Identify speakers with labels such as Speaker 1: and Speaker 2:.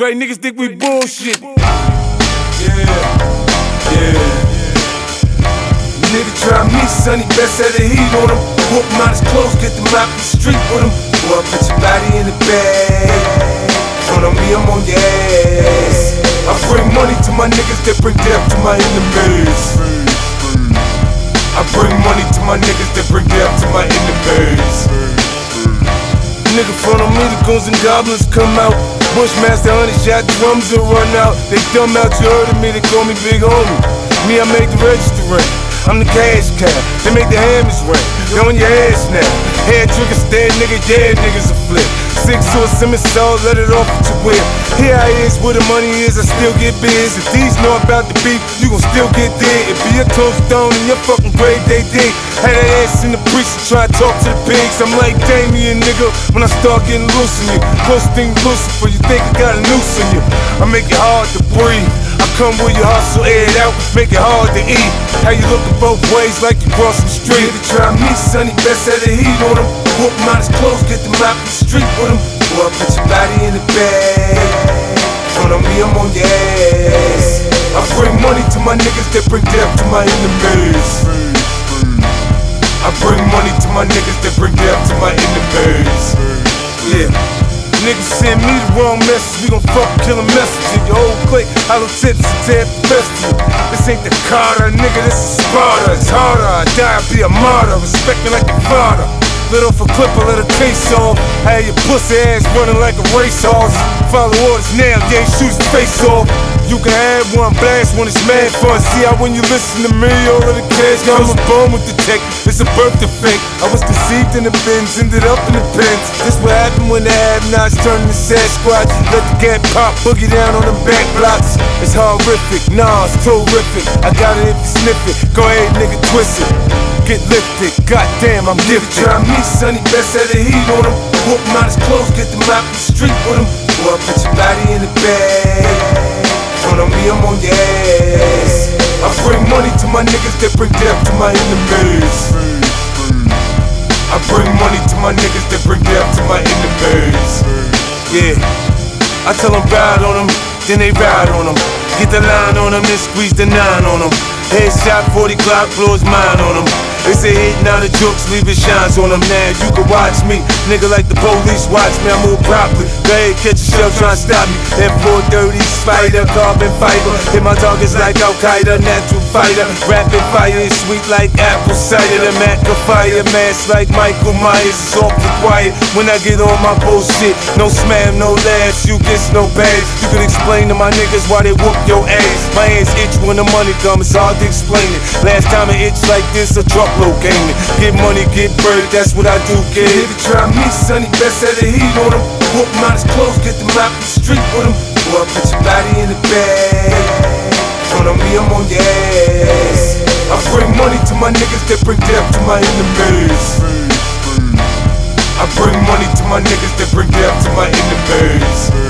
Speaker 1: Straight niggas think we bullshit.
Speaker 2: Yeah, yeah. Nigga try me, sonny, best set the heat on him. Whoop him out his clothes, get them out the street with him. Boy, put your body in the bag. Front on me, I'm on your ass. I bring money to my niggas that bring death to my enemies. I bring money to my niggas that bring death to my enemies. Nigga front on me, the goons and goblins come out. Bushmaster, honey shot the drums will run out. They dumb out, you heard of me, they call me Big Homie. Me, I make the register ring. I'm the cash cow. They make the hammers ring. They on your ass now. Head trigger stand, nigga, yeah, niggas a flip. Six to a Simmons soul, let it off your whip. Here I is, where the money is, I still get biz. If these know about the beef, you gon' still get dead. If be a tombstone in your fucking grave, they dig. Had that ass in the preacher try to talk to the pigs. I'm like Damien, nigga, when I start getting loose in you. Close thing Lucifer, you think I got a noose in you. I make it hard to breathe. I come with your hustle, air it out, make it hard to eat. How you looking both ways like you crossing the street? Nigga try me, sonny, best set the heat on him. Whoop him out his clothes, get them out the street with him. Boy, put your body in the bag. Front on me, I'm on your ass. I bring money to my niggas that bring death to my enemies. I bring money to my niggas that bring death to my enemies. Yeah. Niggas send me the wrong message, we gon' fuck kill a message in your whole clique. Hollow tips and tear the festival. This ain't the Carter, nigga, this is Sparta. It's harder, I die, I be a martyr. Respect me like your father. Lit off a clip, I let a case off. Had your pussy ass running like a racehorse. Follow orders now, yeah, shoot his face off. You can have one blast when it's mad fun. See how when you listen to me, all of the cash comes born with the tech. It's a birth defect. I was deceived in the bins, ended up in the pens. This what happened when the have-nots turned to Sasquatch. Let the gat pop, boogie down on them back blocks. It's horrific, nah, it's terrific. I got it if you sniff it. Go ahead, nigga, twist it. Get lifted, goddamn, I'm gifted. Try me, sonny, best set the heat on him. Whoop him out his clothes, get them out the street with him. Boy, put your body in the bag. Me, I'm on your ass. I bring money to my niggas that bring death to my enemies. I bring money to my niggas that bring death to my enemies. Yeah, I tell them ride on them, then they ride on them. Get the line on them, then squeeze the nine on them. Headshot 40 clock, blows mine on them. It's a hit, now the jokes leave it shines on them. Now you can watch me, nigga like the police watch me. I move properly. They catch a shell, try to stop me. At 430 spider, carbon fiber. Hit my targets like Al Qaeda, natural fighter. Rapid fire is sweet like apple cider. The Mac of fire, mask like Michael Myers. It's awful quiet when I get on my bullshit. No spam, no laughs, you get no bags. You can explain to my niggas why they whoop your ass. My hands itch when the money comes, it's hard to explain it. Last time it itched like this, a truckload came in. Get money, get bird, that's what I do, kid. Nigga try me, sonny, best set the heat on him. Whoop him out his clothes, get them out the street with him. Boy, put your body in the bag. Front on me, I'm on your ass. I bring money to my niggas that bring death to my enemies. I bring money to my niggas that bring death to my enemies.